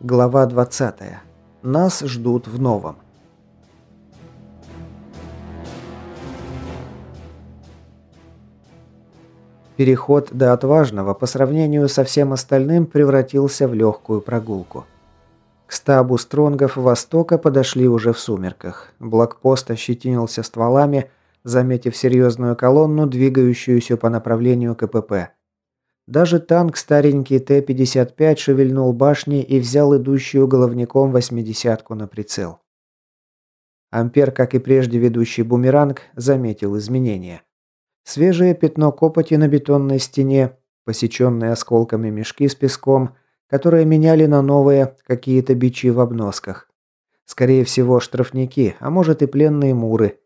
Глава 20. Нас ждут в новом. Переход до отважного по сравнению со всем остальным превратился в легкую прогулку. К стабу стронгов Востока подошли уже в сумерках. Блокпост ощетинился стволами, заметив серьезную колонну, двигающуюся по направлению КПП. Даже танк старенький Т-55 шевельнул башней и взял идущую головником восьмидесятку на прицел. Ампер, как и прежде ведущий бумеранг, заметил изменения. Свежее пятно копоти на бетонной стене, посеченные осколками мешки с песком, которые меняли на новые какие-то бичи в обносках. Скорее всего, штрафники, а может и пленные муры.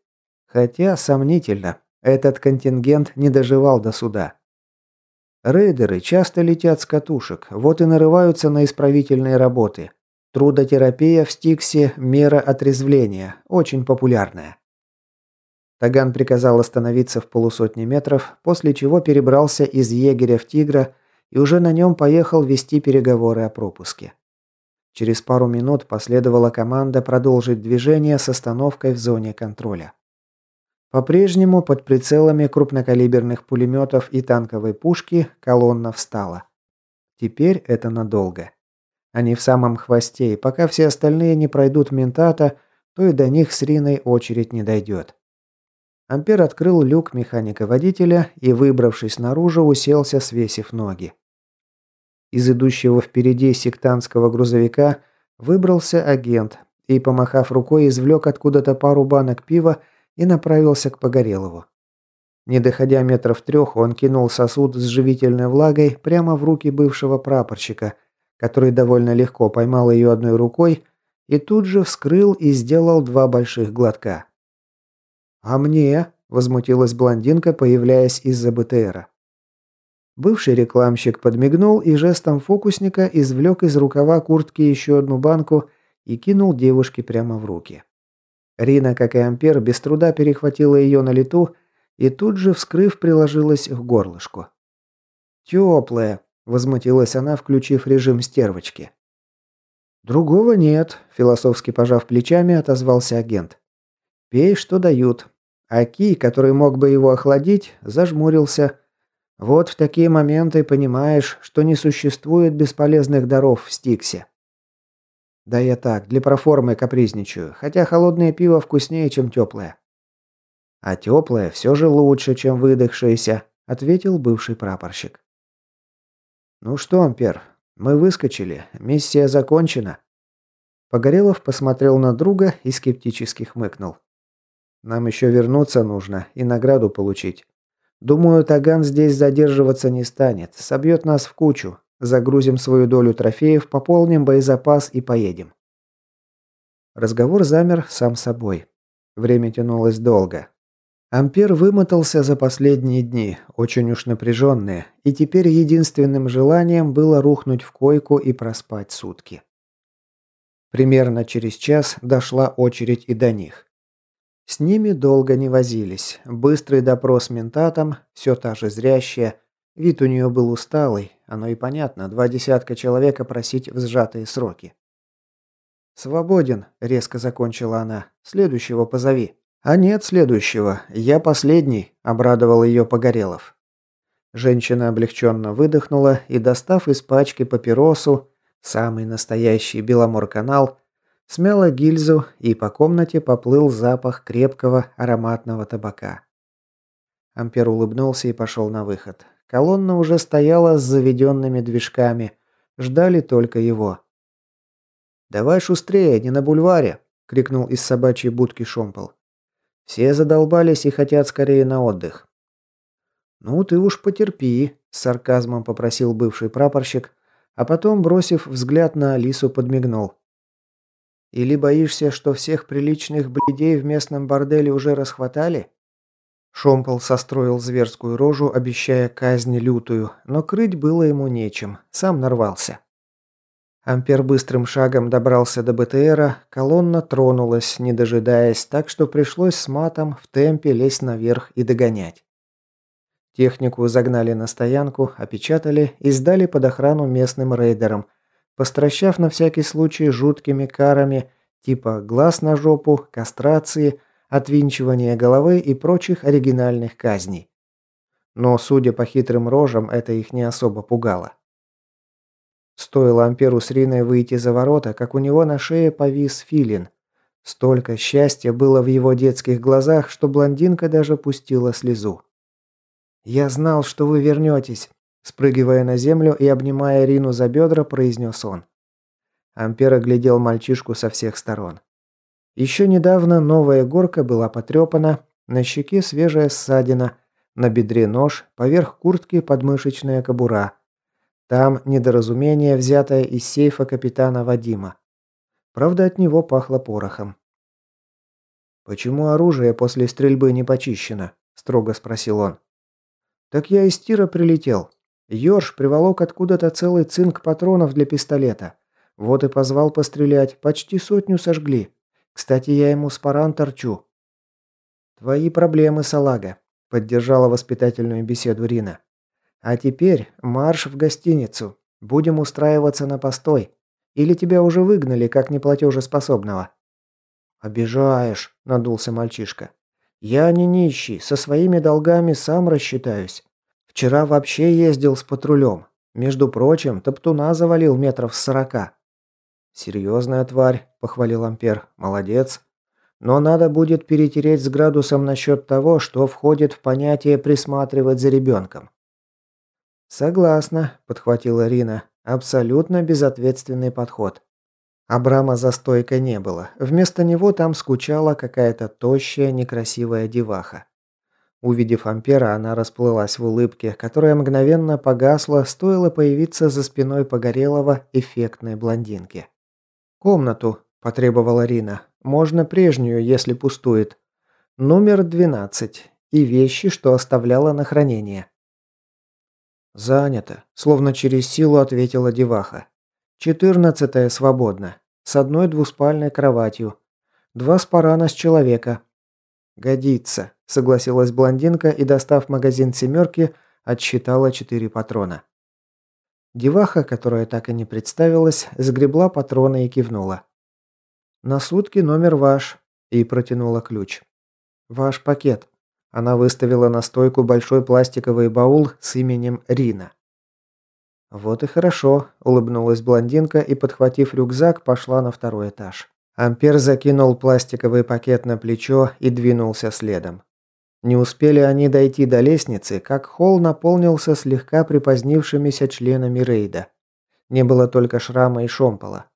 Хотя, сомнительно, этот контингент не доживал до суда. Рейдеры часто летят с катушек, вот и нарываются на исправительные работы. Трудотерапия в Стиксе – мера отрезвления, очень популярная. Таган приказал остановиться в полусотни метров, после чего перебрался из егеря в тигра и уже на нем поехал вести переговоры о пропуске. Через пару минут последовала команда продолжить движение с остановкой в зоне контроля. По-прежнему под прицелами крупнокалиберных пулеметов и танковой пушки колонна встала. Теперь это надолго. Они в самом хвосте, и пока все остальные не пройдут ментата, то и до них с Риной очередь не дойдет. Ампер открыл люк механика-водителя и, выбравшись наружу, уселся, свесив ноги. Из идущего впереди сектантского грузовика выбрался агент и, помахав рукой, извлек откуда-то пару банок пива и направился к Погорелову. Не доходя метров трех, он кинул сосуд с живительной влагой прямо в руки бывшего прапорщика, который довольно легко поймал ее одной рукой и тут же вскрыл и сделал два больших глотка. «А мне?» – возмутилась блондинка, появляясь из-за БТРа. Бывший рекламщик подмигнул и жестом фокусника извлек из рукава куртки еще одну банку и кинул девушке прямо в руки. Рина, как и Ампер, без труда перехватила ее на лету и тут же, вскрыв, приложилась к горлышку. «Теплая», – возмутилась она, включив режим стервочки. «Другого нет», – философски пожав плечами, отозвался агент. «Пей, что дают». А Ки, который мог бы его охладить, зажмурился. Вот в такие моменты понимаешь, что не существует бесполезных даров в Стиксе. Да я так, для проформы капризничаю, хотя холодное пиво вкуснее, чем теплое. А теплое все же лучше, чем выдохшееся, ответил бывший прапорщик. Ну что, Ампер, мы выскочили, миссия закончена. Погорелов посмотрел на друга и скептически хмыкнул. Нам еще вернуться нужно и награду получить. Думаю, Таган здесь задерживаться не станет, собьет нас в кучу, Загрузим свою долю трофеев, пополним боезапас и поедем. Разговор замер сам собой. Время тянулось долго. Ампер вымотался за последние дни, очень уж напряженные, и теперь единственным желанием было рухнуть в койку и проспать сутки. Примерно через час дошла очередь и до них. С ними долго не возились. Быстрый допрос ментатом, все та же зрящая, Вид у нее был усталый, оно и понятно, два десятка человека просить в сжатые сроки. «Свободен», – резко закончила она. «Следующего позови». «А нет следующего. Я последний», – обрадовал ее Погорелов. Женщина облегченно выдохнула и, достав из пачки папиросу, самый настоящий Беломор-канал, смяла гильзу и по комнате поплыл запах крепкого ароматного табака. Ампер улыбнулся и пошел на выход. Колонна уже стояла с заведенными движками. Ждали только его. «Давай шустрее, не на бульваре!» – крикнул из собачьей будки Шомпол. «Все задолбались и хотят скорее на отдых». «Ну, ты уж потерпи», – с сарказмом попросил бывший прапорщик, а потом, бросив взгляд на Алису, подмигнул. «Или боишься, что всех приличных бледей в местном борделе уже расхватали?» Шомпол состроил зверскую рожу, обещая казнь лютую, но крыть было ему нечем, сам нарвался. Ампер быстрым шагом добрался до БТРа, колонна тронулась, не дожидаясь, так что пришлось с матом в темпе лезть наверх и догонять. Технику загнали на стоянку, опечатали и сдали под охрану местным рейдерам, постращав на всякий случай жуткими карами типа глаз на жопу, кастрации, отвинчивания головы и прочих оригинальных казней. Но, судя по хитрым рожам, это их не особо пугало. Стоило Амперу с Риной выйти за ворота, как у него на шее повис филин. Столько счастья было в его детских глазах, что блондинка даже пустила слезу. «Я знал, что вы вернетесь», – спрыгивая на землю и обнимая Рину за бедра, произнес он. Ампер оглядел мальчишку со всех сторон. Еще недавно новая горка была потрепана, на щеке свежая ссадина, на бедре нож, поверх куртки подмышечная кобура. Там недоразумение, взятое из сейфа капитана Вадима. Правда, от него пахло порохом. «Почему оружие после стрельбы не почищено?» – строго спросил он. «Так я из тира прилетел. Ёрш приволок откуда-то целый цинк патронов для пистолета. Вот и позвал пострелять. Почти сотню сожгли. Кстати, я ему с паран торчу». «Твои проблемы, салага», – поддержала воспитательную беседу Рина. «А теперь марш в гостиницу. Будем устраиваться на постой. Или тебя уже выгнали, как неплатежеспособного?» «Обижаешь», – надулся мальчишка. «Я не нищий, со своими долгами сам рассчитаюсь. Вчера вообще ездил с патрулем. Между прочим, топтуна завалил метров с сорока». «Серьезная тварь», – похвалил Ампер. «Молодец. Но надо будет перетереть с градусом насчет того, что входит в понятие «присматривать за ребенком». «Согласна», – подхватила Рина. «Абсолютно безответственный подход». Абрама за стойкой не было. Вместо него там скучала какая-то тощая, некрасивая деваха. Увидев Ампера, она расплылась в улыбке, которая мгновенно погасла, стоило появиться за спиной погорелого эффектной блондинки. «Комнату», – потребовала Рина. «Можно прежнюю, если пустует. Номер 12. И вещи, что оставляла на хранение». «Занято», – словно через силу ответила деваха. «Четырнадцатая свободна. С одной двуспальной кроватью. Два спарана с человека. Годится, согласилась блондинка и, достав магазин семерки, отсчитала четыре патрона. Деваха, которая так и не представилась, сгребла патроны и кивнула. «На сутки номер ваш», и протянула ключ. «Ваш пакет». Она выставила на стойку большой пластиковый баул с именем Рина. «Вот и хорошо», – улыбнулась блондинка и, подхватив рюкзак, пошла на второй этаж. Ампер закинул пластиковый пакет на плечо и двинулся следом. Не успели они дойти до лестницы, как холл наполнился слегка припозднившимися членами рейда. Не было только шрама и шомпола.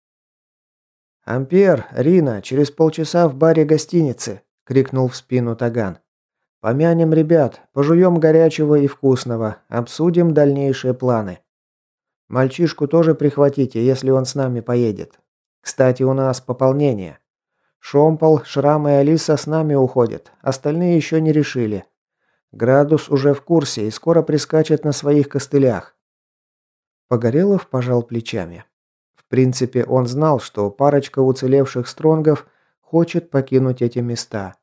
«Ампер, Рина, через полчаса в баре гостиницы!» – крикнул в спину Таган. «Помянем ребят, пожуем горячего и вкусного, обсудим дальнейшие планы». Мальчишку тоже прихватите, если он с нами поедет. Кстати, у нас пополнение. Шомпол, Шрам и Алиса с нами уходят. Остальные еще не решили. Градус уже в курсе и скоро прискачет на своих костылях. Погорелов пожал плечами. В принципе, он знал, что парочка уцелевших стронгов хочет покинуть эти места.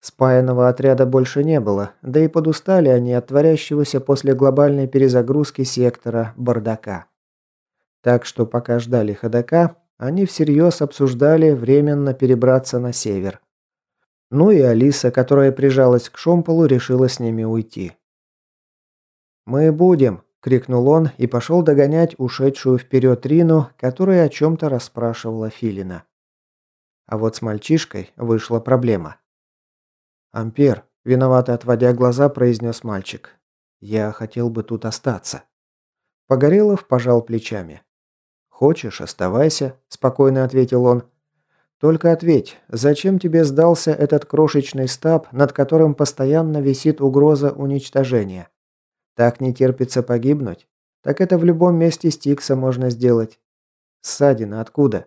Спаянного отряда больше не было, да и подустали они от творящегося после глобальной перезагрузки сектора бардака. Так что пока ждали ходока, они всерьез обсуждали временно перебраться на север. Ну и Алиса, которая прижалась к Шомполу, решила с ними уйти. «Мы будем!» – крикнул он и пошел догонять ушедшую вперед Рину, которая о чем-то расспрашивала Филина. А вот с мальчишкой вышла проблема. «Ампер», – виновато отводя глаза, произнес мальчик. «Я хотел бы тут остаться». Погорелов пожал плечами. «Хочешь, оставайся», – спокойно ответил он. «Только ответь, зачем тебе сдался этот крошечный стаб, над которым постоянно висит угроза уничтожения? Так не терпится погибнуть? Так это в любом месте Стикса можно сделать. Ссадина откуда?»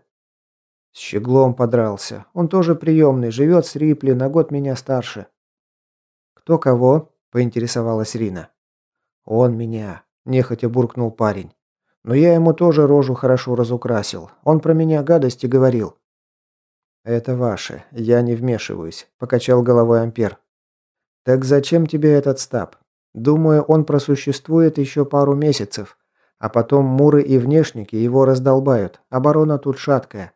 С щеглом подрался. Он тоже приемный, живет с Рипли, на год меня старше. Кто кого? поинтересовалась Рина. Он меня, нехотя буркнул парень. Но я ему тоже рожу хорошо разукрасил. Он про меня гадости говорил. Это ваше, я не вмешиваюсь, покачал головой Ампер. Так зачем тебе этот стаб? Думаю, он просуществует еще пару месяцев. А потом муры и внешники его раздолбают. Оборона тут шаткая.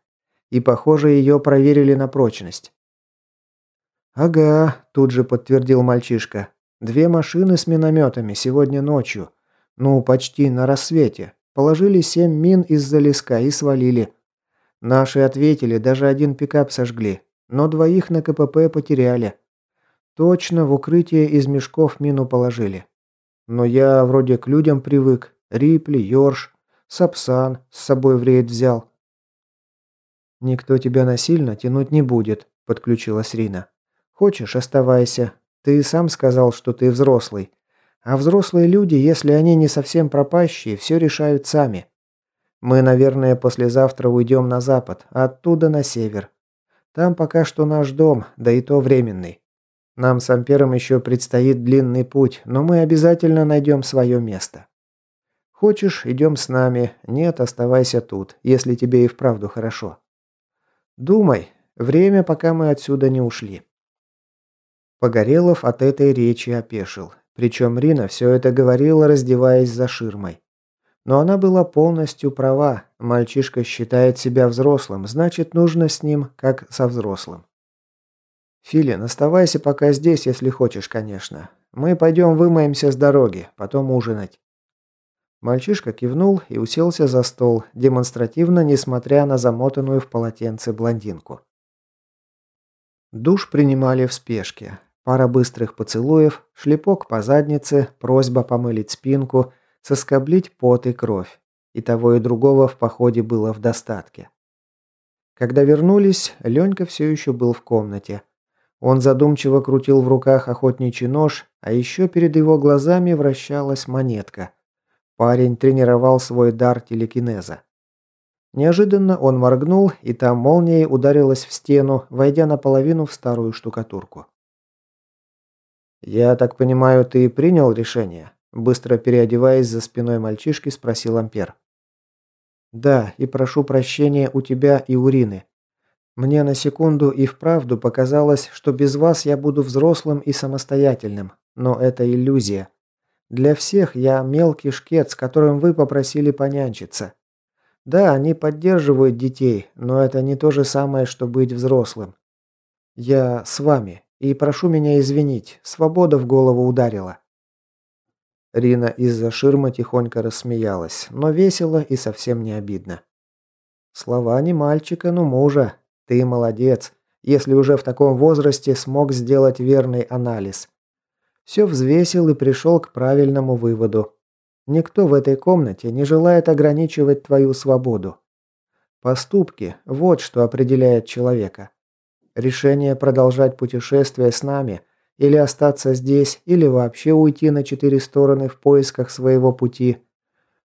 И, похоже, ее проверили на прочность. «Ага», – тут же подтвердил мальчишка. «Две машины с минометами сегодня ночью. Ну, почти на рассвете. Положили семь мин из-за леска и свалили. Наши ответили, даже один пикап сожгли. Но двоих на КПП потеряли. Точно, в укрытие из мешков мину положили. Но я вроде к людям привык. Рипли, Йорш, Сапсан с собой в рейд взял. «Никто тебя насильно тянуть не будет», – подключилась Рина. «Хочешь, оставайся. Ты сам сказал, что ты взрослый. А взрослые люди, если они не совсем пропащие, все решают сами. Мы, наверное, послезавтра уйдем на запад, а оттуда на север. Там пока что наш дом, да и то временный. Нам с Ампером еще предстоит длинный путь, но мы обязательно найдем свое место. Хочешь, идем с нами. Нет, оставайся тут, если тебе и вправду хорошо. Думай. Время, пока мы отсюда не ушли. Погорелов от этой речи опешил. Причем Рина все это говорила, раздеваясь за ширмой. Но она была полностью права. Мальчишка считает себя взрослым, значит, нужно с ним, как со взрослым. «Филин, оставайся пока здесь, если хочешь, конечно. Мы пойдем вымоемся с дороги, потом ужинать». Мальчишка кивнул и уселся за стол, демонстративно, несмотря на замотанную в полотенце блондинку. Душ принимали в спешке. Пара быстрых поцелуев, шлепок по заднице, просьба помылить спинку, соскоблить пот и кровь. И того и другого в походе было в достатке. Когда вернулись, Ленька все еще был в комнате. Он задумчиво крутил в руках охотничий нож, а еще перед его глазами вращалась монетка. Парень тренировал свой дар телекинеза. Неожиданно он моргнул, и там молнией ударилась в стену, войдя наполовину в старую штукатурку. «Я так понимаю, ты принял решение?» Быстро переодеваясь за спиной мальчишки, спросил Ампер. «Да, и прошу прощения у тебя и Урины. Мне на секунду и вправду показалось, что без вас я буду взрослым и самостоятельным, но это иллюзия. Для всех я мелкий шкет, с которым вы попросили понянчиться. Да, они поддерживают детей, но это не то же самое, что быть взрослым. Я с вами, и прошу меня извинить, свобода в голову ударила». Рина из-за ширмы тихонько рассмеялась, но весело и совсем не обидно. «Слова не мальчика, но мужа. Ты молодец, если уже в таком возрасте смог сделать верный анализ. Все взвесил и пришел к правильному выводу. Никто в этой комнате не желает ограничивать твою свободу. Поступки – вот что определяет человека. Решение продолжать путешествие с нами или остаться здесь, или вообще уйти на четыре стороны в поисках своего пути.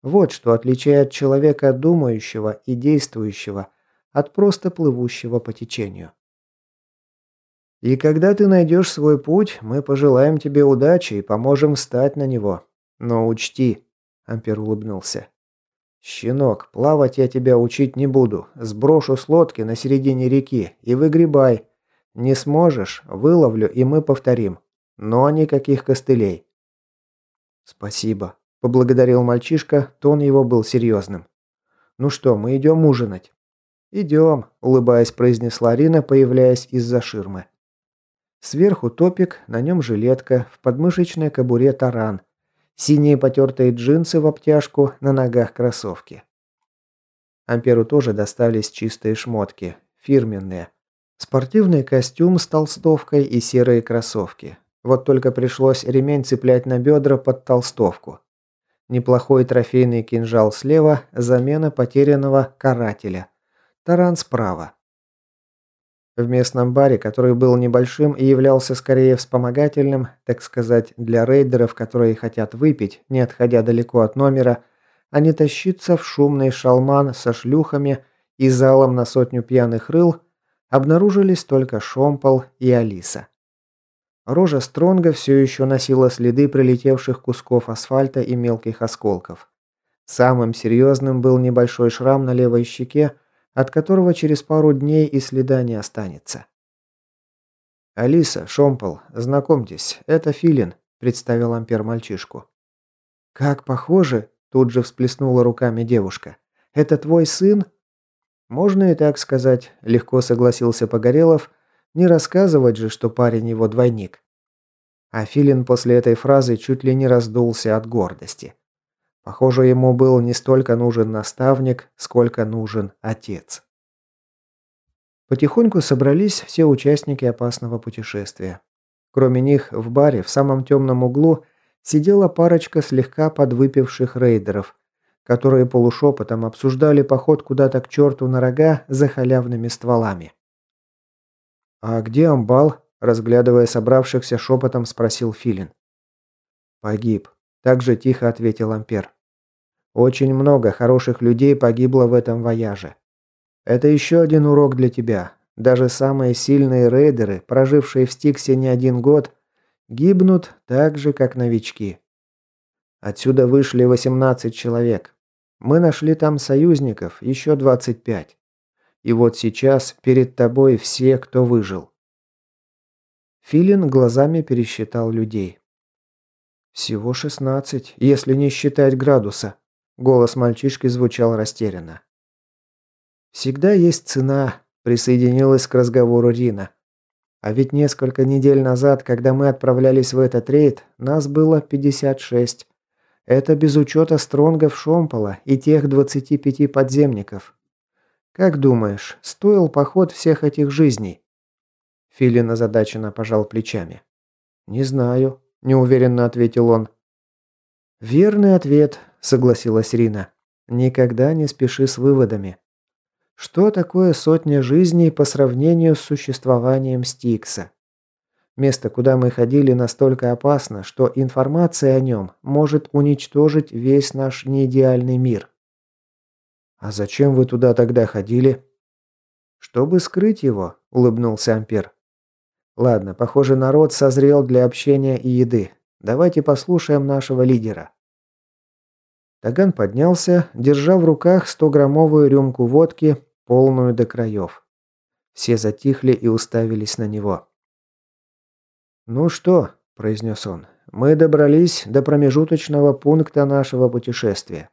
Вот что отличает человека думающего и действующего от просто плывущего по течению. И когда ты найдешь свой путь, мы пожелаем тебе удачи и поможем встать на него. Но учти, Ампер улыбнулся. «Щенок, плавать я тебя учить не буду. Сброшу с лодки на середине реки и выгребай. Не сможешь, выловлю и мы повторим. Но никаких костылей». «Спасибо», – поблагодарил мальчишка, тон его был серьезным. «Ну что, мы идем ужинать?» «Идем», – улыбаясь, произнесла Рина, появляясь из-за ширмы. Сверху топик, на нем жилетка, в подмышечной кобуре таран. Синие потертые джинсы в обтяжку, на ногах кроссовки. Амперу тоже достались чистые шмотки, фирменные. Спортивный костюм с толстовкой и серые кроссовки. Вот только пришлось ремень цеплять на бедра под толстовку. Неплохой трофейный кинжал слева, замена потерянного карателя. Таран справа. В местном баре, который был небольшим и являлся скорее вспомогательным, так сказать, для рейдеров, которые хотят выпить, не отходя далеко от номера, а не тащиться в шумный шалман со шлюхами и залом на сотню пьяных рыл, обнаружились только Шомпол и Алиса. Рожа Стронга все еще носила следы прилетевших кусков асфальта и мелких осколков. Самым серьезным был небольшой шрам на левой щеке, от которого через пару дней и следа не останется. «Алиса, Шомпол, знакомьтесь, это Филин», – представил Ампер мальчишку. «Как похоже!» Тут же всплеснула руками девушка. «Это твой сын?» «Можно и так сказать», – легко согласился Погорелов. «Не рассказывать же, что парень его двойник». А Филин после этой фразы чуть ли не раздулся от гордости. Похоже, ему был не столько нужен наставник, сколько нужен отец. Потихоньку собрались все участники опасного путешествия. Кроме них, в баре в самом темном углу сидела парочка слегка подвыпивших рейдеров, которые полушепотом обсуждали поход куда-то к черту на рога за халявными стволами. «А где амбал?» – разглядывая собравшихся шепотом, спросил Филин. «Погиб», – также тихо ответил Ампер. «Очень много хороших людей погибло в этом вояже. Это еще один урок для тебя. Даже самые сильные рейдеры, прожившие в Стиксе не один год, гибнут так же, как новички. Отсюда вышли 18 человек. Мы нашли там союзников, еще 25. И вот сейчас перед тобой все, кто выжил. Филин глазами пересчитал людей. «Всего шестнадцать, если не считать градуса», – голос мальчишки звучал растерянно. «Всегда есть цена», – присоединилась к разговору Рина. «А ведь несколько недель назад, когда мы отправлялись в этот рейд, нас было 56. Это без учета стронгов Шомпола и тех 25 подземников. Как думаешь, стоил поход всех этих жизней?» Филин озадаченно пожал плечами. «Не знаю», – неуверенно ответил он. «Верный ответ», – согласилась Рина. «Никогда не спеши с выводами. Что такое сотня жизней по сравнению с существованием Стикса? Место, куда мы ходили, настолько опасно, что информация о нем может уничтожить весь наш неидеальный мир. «А зачем вы туда тогда ходили?» «Чтобы скрыть его», – улыбнулся Ампер. «Ладно, похоже, народ созрел для общения и еды. Давайте послушаем нашего лидера». Таган поднялся, держа в руках 100-граммовую рюмку водки, полную до краев. Все затихли и уставились на него. «Ну что?» – произнес он. «Мы добрались до промежуточного пункта нашего путешествия.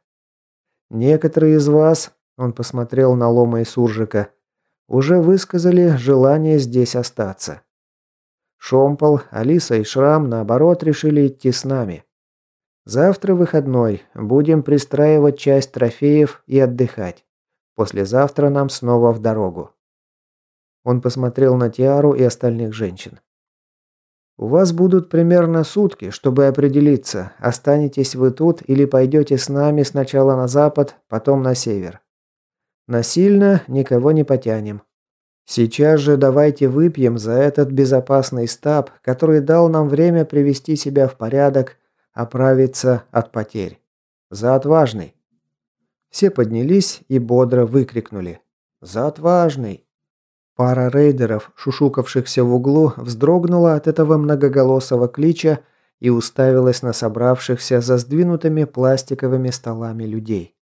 Некоторые из вас, – он посмотрел на Лома и Суржика, – уже высказали желание здесь остаться. Шомпол, Алиса и Шрам, наоборот, решили идти с нами. Завтра выходной, будем пристраивать часть трофеев и отдыхать. Послезавтра нам снова в дорогу». Он посмотрел на Тиару и остальных женщин. У вас будут примерно сутки, чтобы определиться, останетесь вы тут или пойдете с нами сначала на запад, потом на север. Насильно никого не потянем. Сейчас же давайте выпьем за этот безопасный стаб, который дал нам время привести себя в порядок, оправиться от потерь. За отважный. Все поднялись и бодро выкрикнули. «За отважный!» Пара рейдеров, шушукавшихся в углу, вздрогнула от этого многоголосого клича и уставилась на собравшихся за сдвинутыми пластиковыми столами людей.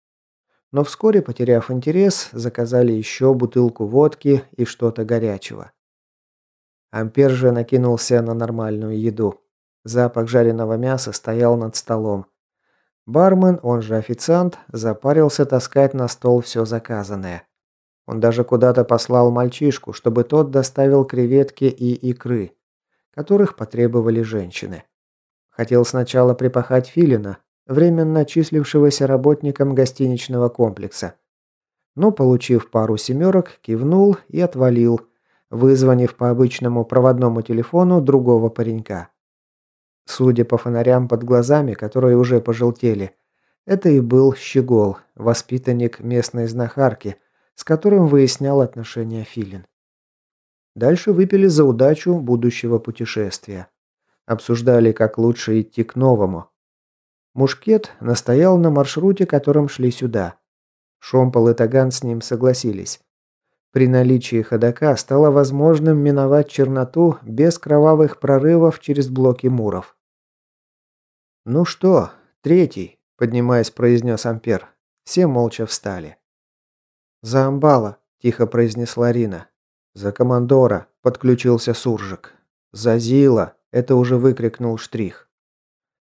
Но вскоре, потеряв интерес, заказали еще бутылку водки и что-то горячего. Ампер же накинулся на нормальную еду. Запах жареного мяса стоял над столом. Бармен, он же официант, запарился таскать на стол все заказанное. Он даже куда-то послал мальчишку, чтобы тот доставил креветки и икры, которых потребовали женщины. Хотел сначала припахать Филина, временно числившегося работником гостиничного комплекса. Но, получив пару семерок, кивнул и отвалил, вызвонив по обычному проводному телефону другого паренька. Судя по фонарям под глазами, которые уже пожелтели, это и был Щегол, воспитанник местной знахарки – с которым выяснял отношения Филин. Дальше выпили за удачу будущего путешествия. Обсуждали, как лучше идти к новому. Мушкет настоял на маршруте, которым шли сюда. Шомпол и Таган с ним согласились. При наличии ходока стало возможным миновать черноту без кровавых прорывов через блоки муров. «Ну что, третий», – поднимаясь, произнес Ампер. Все молча встали. «За амбала», – тихо произнесла Рина. «За командора», – подключился Суржик. «За Зила», – это уже выкрикнул Штрих.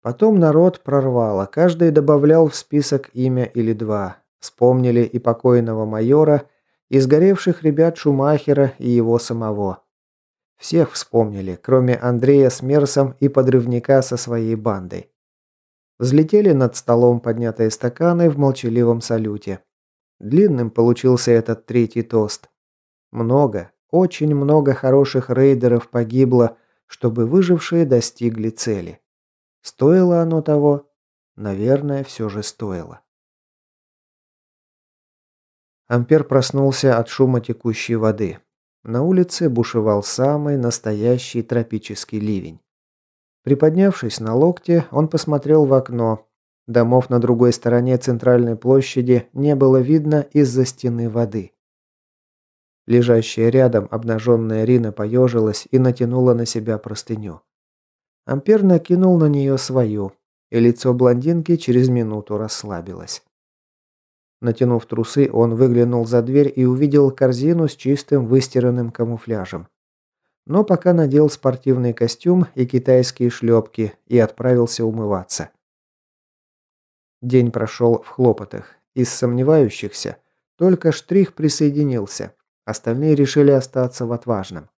Потом народ прорвало, каждый добавлял в список имя или два. Вспомнили и покойного майора, и сгоревших ребят Шумахера и его самого. Всех вспомнили, кроме Андрея с Мерсом и подрывника со своей бандой. Взлетели над столом поднятые стаканы в молчаливом салюте. Длинным получился этот третий тост. Много, очень много хороших рейдеров погибло, чтобы выжившие достигли цели. Стоило оно того? Наверное, все же стоило. Ампер проснулся от шума текущей воды. На улице бушевал самый настоящий тропический ливень. Приподнявшись на локте, он посмотрел в окно. Домов на другой стороне центральной площади не было видно из-за стены воды. Лежащая рядом обнаженная Рина поежилась и натянула на себя простыню. Ампер накинул на нее свою, и лицо блондинки через минуту расслабилось. Натянув трусы, он выглянул за дверь и увидел корзину с чистым выстиранным камуфляжем. Но пока надел спортивный костюм и китайские шлепки и отправился умываться. День прошел в хлопотах. Из сомневающихся только штрих присоединился. Остальные решили остаться в отважном.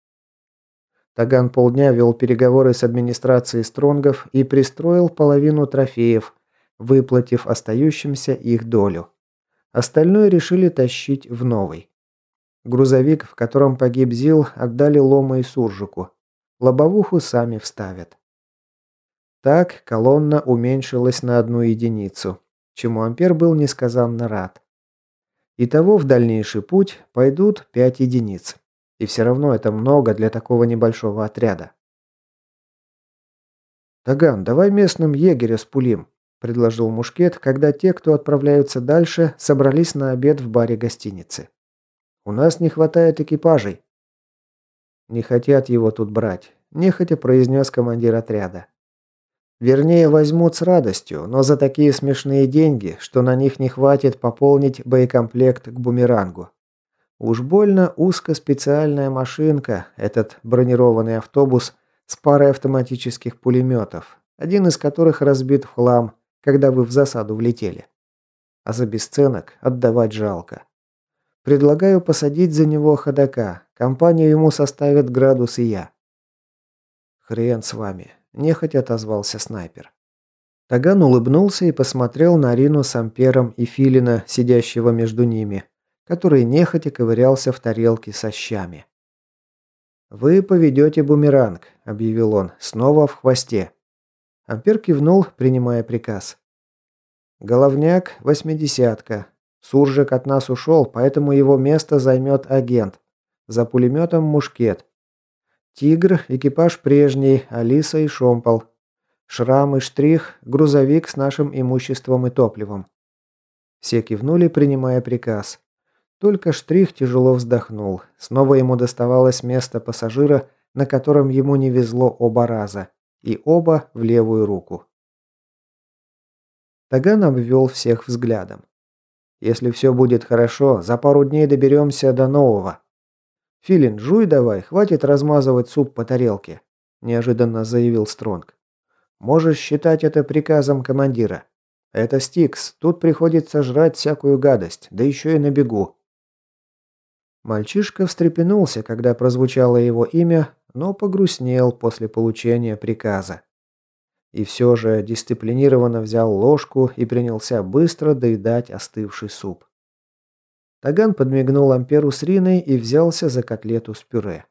Таган полдня вел переговоры с администрацией Стронгов и пристроил половину трофеев, выплатив остающимся их долю. Остальное решили тащить в новый. Грузовик, в котором погиб Зил, отдали Лома и Суржику. Лобовуху сами вставят. Так колонна уменьшилась на одну единицу, чему Ампер был несказанно рад. Итого в дальнейший путь пойдут пять единиц. И все равно это много для такого небольшого отряда. «Таган, давай местным егеря спулим», предложил Мушкет, когда те, кто отправляются дальше, собрались на обед в баре гостиницы. «У нас не хватает экипажей». «Не хотят его тут брать», – нехотя произнес командир отряда. «Вернее, возьмут с радостью, но за такие смешные деньги, что на них не хватит пополнить боекомплект к бумерангу. Уж больно узко специальная машинка, этот бронированный автобус с парой автоматических пулеметов, один из которых разбит в хлам, когда вы в засаду влетели. А за бесценок отдавать жалко. Предлагаю посадить за него ходока. Компанию ему составит градус и я. Хрен с вами, нехотя отозвался снайпер. Таган улыбнулся и посмотрел на Рину с Ампером и Филина, сидящего между ними, который нехотя ковырялся в тарелке со щами. «Вы поведете бумеранг», — объявил он, — «снова в хвосте. Ампер кивнул, принимая приказ. «Головняк, восьмидесятка. Суржик от нас ушел, поэтому его место займет агент. За пулеметом мушкет. Тигр, экипаж прежний, Алиса и Шомпол. Шрам и штрих, грузовик с нашим имуществом и топливом». Все кивнули, принимая приказ. Только штрих тяжело вздохнул. Снова ему доставалось место пассажира, на котором ему не везло оба раза и оба в левую руку. Таган обвел всех взглядом. «Если все будет хорошо, за пару дней доберемся до нового». «Филин, жуй давай, хватит размазывать суп по тарелке», – неожиданно заявил Стронг. «Можешь считать это приказом командира. Это Стикс, тут приходится жрать всякую гадость, да еще и на бегу». Мальчишка встрепенулся, когда прозвучало его имя, но погрустнел после получения приказа. И все же дисциплинированно взял ложку и принялся быстро доедать остывший суп. Таган подмигнул Амперу с Риной и взялся за котлету с пюре.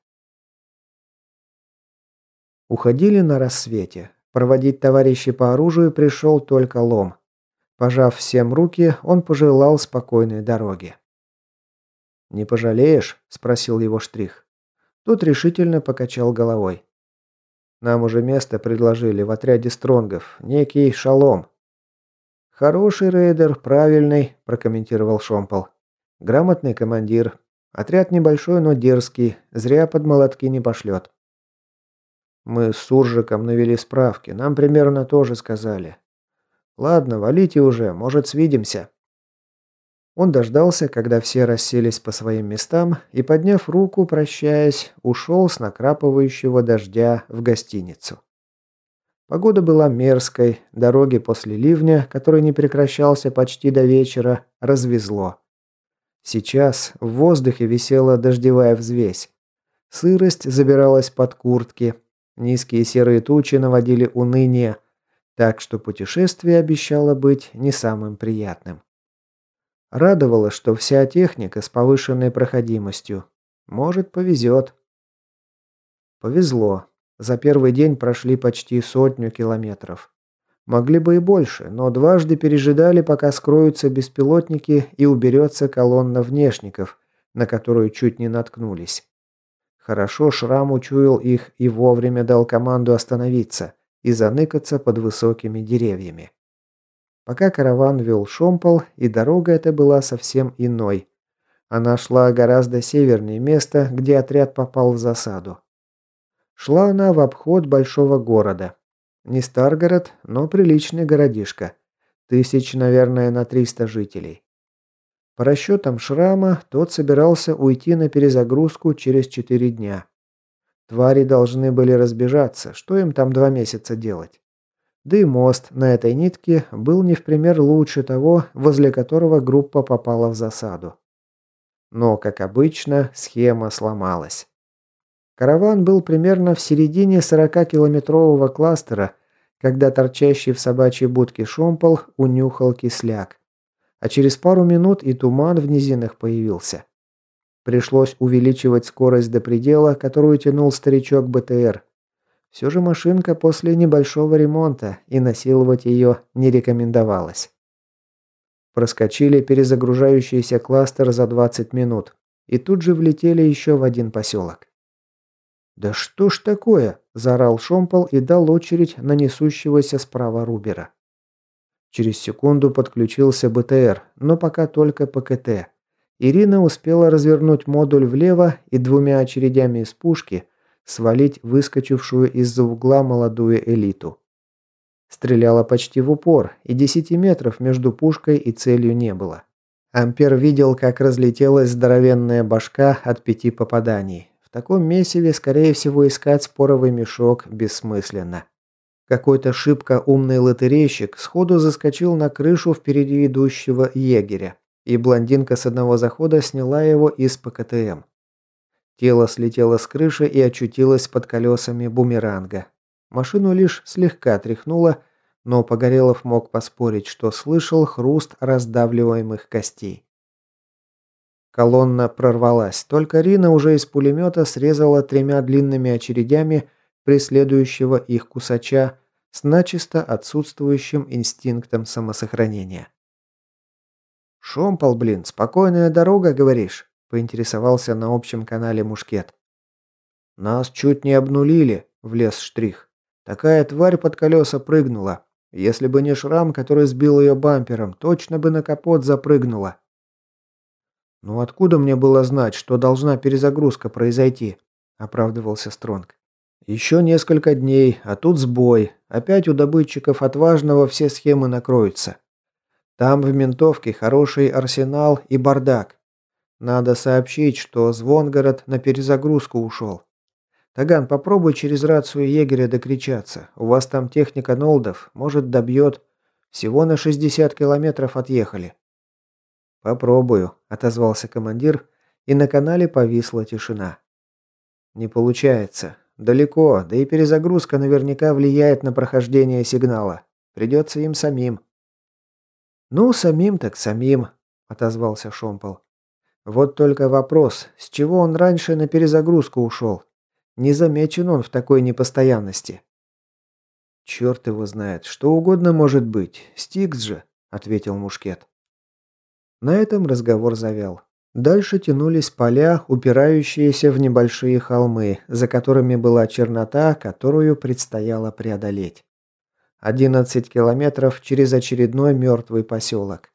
Уходили на рассвете. Проводить товарищей по оружию пришел только Лом. Пожав всем руки, он пожелал спокойной дороги. «Не пожалеешь?» – спросил его Штрих. Тот решительно покачал головой. Нам уже место предложили в отряде стронгов, некий Шалом. Хороший рейдер, правильный, прокомментировал Шомпол. Грамотный командир. Отряд небольшой, но дерзкий, зря под молотки не пошлет. Мы с Суржиком навели справки, нам примерно тоже сказали. Ладно, валите уже, может, свидимся. Он дождался, когда все расселись по своим местам и, подняв руку, прощаясь, ушел с накрапывающего дождя в гостиницу. Погода была мерзкой, дороги после ливня, который не прекращался почти до вечера, развезло. Сейчас в воздухе висела дождевая взвесь. Сырость забиралась под куртки, низкие серые тучи наводили уныние, так что путешествие обещало быть не самым приятным. Радовало, что вся техника с повышенной проходимостью. Может, повезет. Повезло. За первый день прошли почти сотню километров. Могли бы и больше, но дважды пережидали, пока скроются беспилотники и уберется колонна внешников, на которую чуть не наткнулись. Хорошо Шрам учуял их и вовремя дал команду остановиться и заныкаться под высокими деревьями. Пока караван вел шомпол, и дорога эта была совсем иной. Она шла гораздо севернее места, где отряд попал в засаду. Шла она в обход большого города. Не Старгород, но приличный городишко. Тысяч, наверное, на 300 жителей. По расчетам Шрама, тот собирался уйти на перезагрузку через 4 дня. Твари должны были разбежаться, что им там два месяца делать? Да и мост на этой нитке был не в пример лучше того, возле которого группа попала в засаду. Но, как обычно, схема сломалась. Караван был примерно в середине 40-километрового кластера, когда торчащий в собачьей будке шомпол унюхал кисляк. А через пару минут и туман в низинах появился. Пришлось увеличивать скорость до предела, которую тянул старичок БТР. Все же машинка после небольшого ремонта, и насиловать ее не рекомендовалось. Проскочили перезагружающийся кластер за 20 минут, и тут же влетели еще в один поселок. «Да что ж такое?» – заорал Шомпол и дал очередь на несущегося справа Рубера. Через секунду подключился БТР, но пока только ПКТ. Ирина успела развернуть модуль влево и двумя очередями из пушки свалить выскочившую из-за угла молодую элиту. Стреляла почти в упор, и десяти метров между пушкой и целью не было. Ампер видел, как разлетелась здоровенная башка от пяти попаданий. В таком месиве, скорее всего, искать споровый мешок бессмысленно. Какой-то шибко умный лотерейщик сходу заскочил на крышу впереди идущего егеря, и блондинка с одного захода сняла его из ПКТМ. Тело слетело с крыши и очутилось под колесами бумеранга. Машину лишь слегка тряхнуло, но Погорелов мог поспорить, что слышал хруст раздавливаемых костей. Колонна прорвалась, только Рина уже из пулемета срезала тремя длинными очередями преследующего их кусача с начисто отсутствующим инстинктом самосохранения. «Шомпол, блин, спокойная дорога, говоришь?» Поинтересовался на общем канале Мушкет. «Нас чуть не обнулили», – влез штрих. «Такая тварь под колеса прыгнула. Если бы не шрам, который сбил ее бампером, точно бы на капот запрыгнула». «Ну откуда мне было знать, что должна перезагрузка произойти?» – оправдывался Стронг. «Еще несколько дней, а тут сбой. Опять у добытчиков отважного все схемы накроются. Там в ментовке хороший арсенал и бардак. Надо сообщить, что Звонгород на перезагрузку ушел. Таган, попробуй через рацию егеря докричаться. У вас там техника Нолдов, может, добьет. Всего на 60 километров отъехали. Попробую, отозвался командир, и на канале повисла тишина. Не получается. Далеко, да и перезагрузка наверняка влияет на прохождение сигнала. Придется им самим. Ну, самим так самим, отозвался Шомпол. Вот только вопрос, с чего он раньше на перезагрузку ушел? Не замечен он в такой непостоянности. Черт его знает, что угодно может быть. Стикс же, ответил Мушкет. На этом разговор завял. Дальше тянулись поля, упирающиеся в небольшие холмы, за которыми была чернота, которую предстояло преодолеть. 11 километров через очередной мертвый поселок.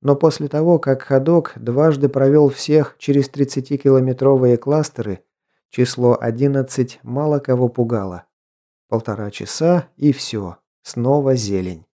Но после того, как ходок дважды провел всех через 30-километровые кластеры, число 11 мало кого пугало. Полтора часа и все. Снова зелень.